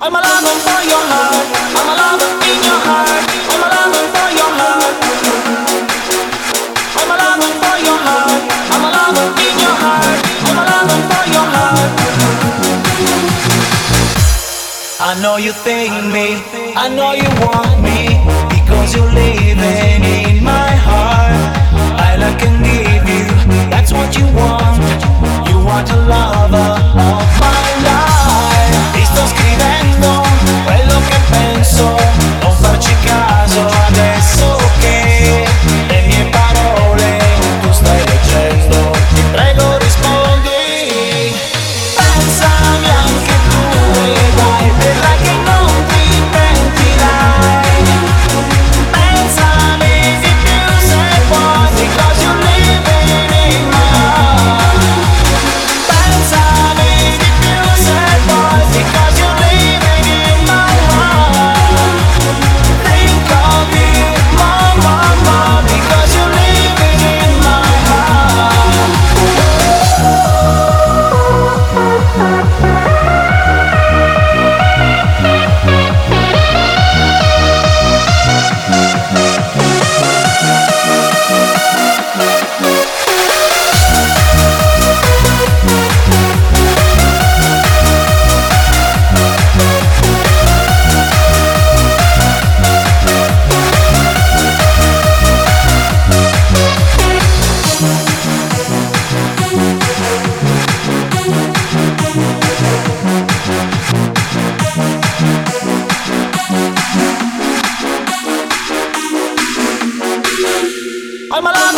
I'm a lover your heart. I'm a lover in your heart. I'm a lover your heart. I'm a lover in your heart. I know you think me. I know you want me because you're leaving me.